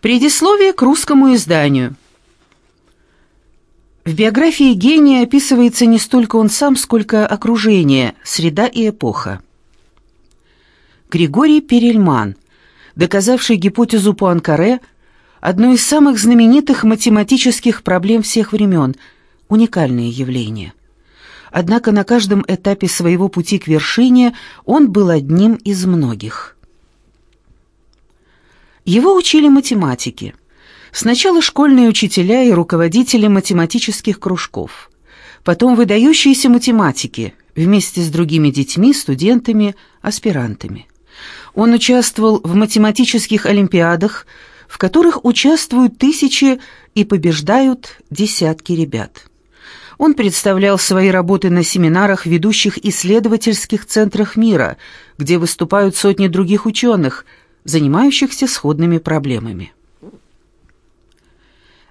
Предисловие к русскому изданию. В биографии гения описывается не столько он сам, сколько окружение, среда и эпоха. Григорий Перельман, доказавший гипотезу Пуанкаре, одно из самых знаменитых математических проблем всех времен, уникальное явление. Однако на каждом этапе своего пути к вершине он был одним из многих. Его учили математики. Сначала школьные учителя и руководители математических кружков. Потом выдающиеся математики вместе с другими детьми, студентами, аспирантами. Он участвовал в математических олимпиадах, в которых участвуют тысячи и побеждают десятки ребят. Он представлял свои работы на семинарах в ведущих исследовательских центрах мира, где выступают сотни других ученых, занимающихся сходными проблемами.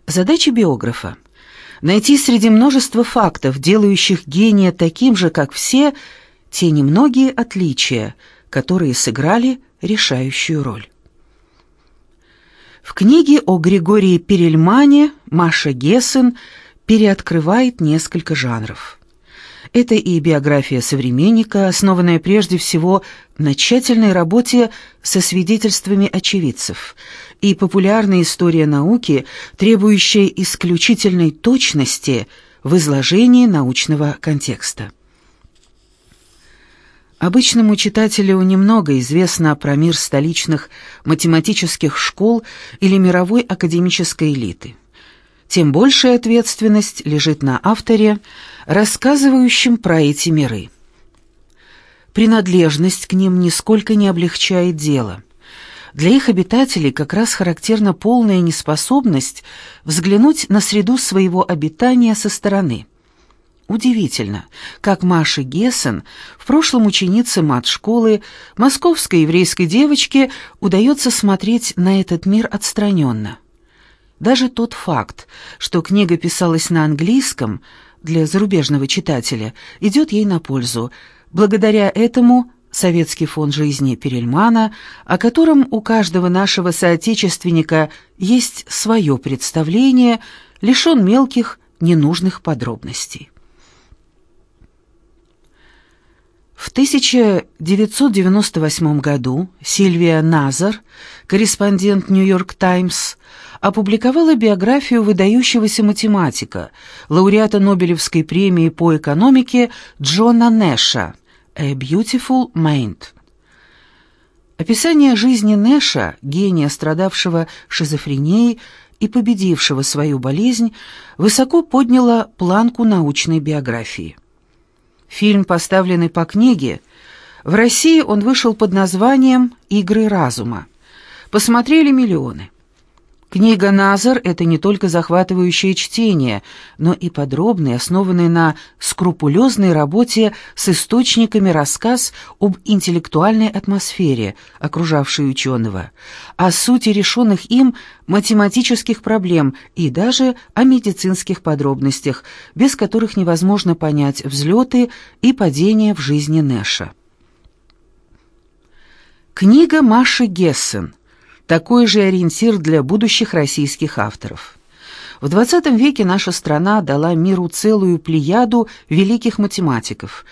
Задача биографа — найти среди множества фактов, делающих гения таким же, как все, те немногие отличия, которые сыграли решающую роль. В книге о Григории Перельмане Маша Гессен – переоткрывает несколько жанров. Это и биография современника, основанная прежде всего на тщательной работе со свидетельствами очевидцев, и популярная история науки, требующая исключительной точности в изложении научного контекста. Обычному читателю немного известно про мир столичных математических школ или мировой академической элиты тем большая ответственность лежит на авторе, рассказывающем про эти миры. Принадлежность к ним нисколько не облегчает дело. Для их обитателей как раз характерна полная неспособность взглянуть на среду своего обитания со стороны. Удивительно, как Маше Гессен, в прошлом ученице мат-школы, московской еврейской девочке, удается смотреть на этот мир отстраненно. Даже тот факт, что книга писалась на английском для зарубежного читателя, идет ей на пользу. Благодаря этому Советский фонд жизни Перельмана, о котором у каждого нашего соотечественника есть свое представление, лишен мелких, ненужных подробностей. В 1998 году Сильвия Назар, корреспондент «Нью-Йорк Таймс», опубликовала биографию выдающегося математика, лауреата Нобелевской премии по экономике Джона Нэша «A Beautiful Mind». Описание жизни Нэша, гения, страдавшего шизофренией и победившего свою болезнь, высоко подняло планку научной биографии. Фильм, поставленный по книге, в России он вышел под названием «Игры разума». Посмотрели миллионы. Книга «Назар» — это не только захватывающее чтение, но и подробный, основанный на скрупулезной работе с источниками рассказ об интеллектуальной атмосфере, окружавшей ученого, о сути решенных им математических проблем и даже о медицинских подробностях, без которых невозможно понять взлеты и падения в жизни Нэша. Книга Маши Гессен такой же ориентир для будущих российских авторов. В XX веке наша страна дала миру целую плеяду великих математиков.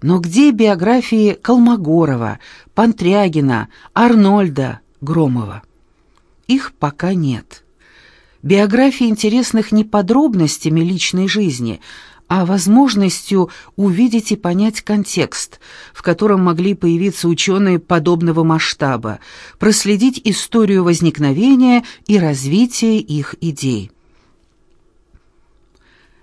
Но где биографии Колмогорова, Пантрягина, Арнольда, Громова? Их пока нет. Биографии интересных не подробностями личной жизни, а возможностью увидеть и понять контекст, в котором могли появиться ученые подобного масштаба, проследить историю возникновения и развития их идей.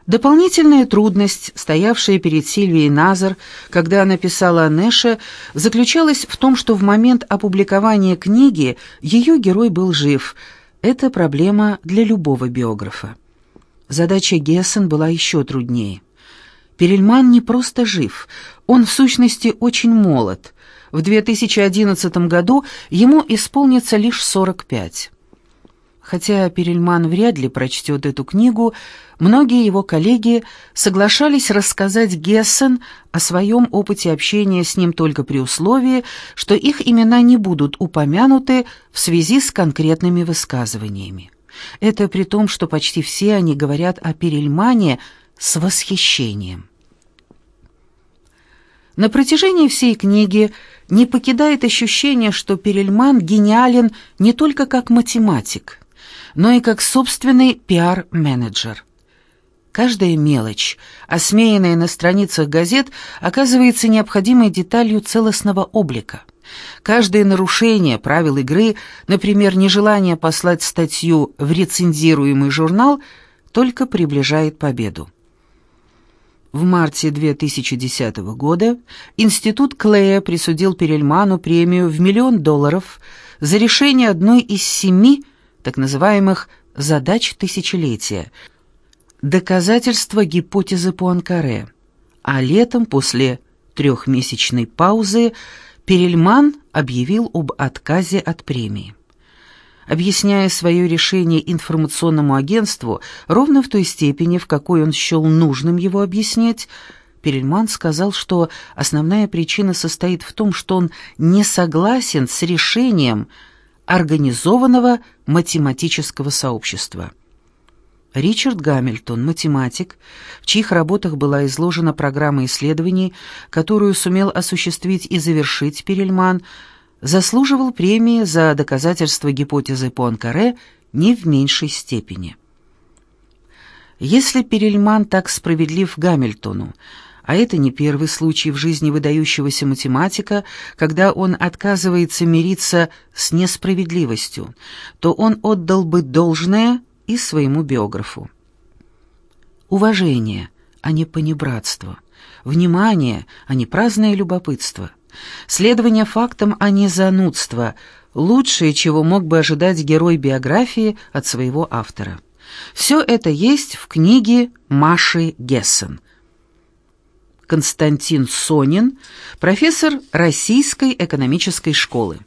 Дополнительная трудность, стоявшая перед Сильвией Назар, когда она писала о Нэше, заключалась в том, что в момент опубликования книги ее герой был жив. Это проблема для любого биографа. Задача Гессен была еще труднее. Перельман не просто жив, он в сущности очень молод. В 2011 году ему исполнится лишь 45. Хотя Перельман вряд ли прочтет эту книгу, многие его коллеги соглашались рассказать Гессен о своем опыте общения с ним только при условии, что их имена не будут упомянуты в связи с конкретными высказываниями. Это при том, что почти все они говорят о Перельмане с восхищением. На протяжении всей книги не покидает ощущение, что Перельман гениален не только как математик – но и как собственный пиар-менеджер. Каждая мелочь, осмеянная на страницах газет, оказывается необходимой деталью целостного облика. Каждое нарушение правил игры, например, нежелание послать статью в рецензируемый журнал, только приближает победу. В марте 2010 года Институт Клея присудил Перельману премию в миллион долларов за решение одной из семи так называемых «задач тысячелетия», доказательства гипотезы Пуанкаре, а летом, после трехмесячной паузы, Перельман объявил об отказе от премии. Объясняя свое решение информационному агентству ровно в той степени, в какой он счел нужным его объяснять, Перельман сказал, что основная причина состоит в том, что он не согласен с решением – организованного математического сообщества. Ричард Гамильтон, математик, в чьих работах была изложена программа исследований, которую сумел осуществить и завершить Перельман, заслуживал премии за доказательство гипотезы Пуанкаре не в меньшей степени. Если Перельман так справедлив Гамильтону, а это не первый случай в жизни выдающегося математика, когда он отказывается мириться с несправедливостью, то он отдал бы должное и своему биографу. Уважение, а не понебратство. Внимание, а не праздное любопытство. Следование фактам, а не занудство. Лучшее, чего мог бы ожидать герой биографии от своего автора. Все это есть в книге Маши Гессен – Константин Сонин, профессор Российской экономической школы.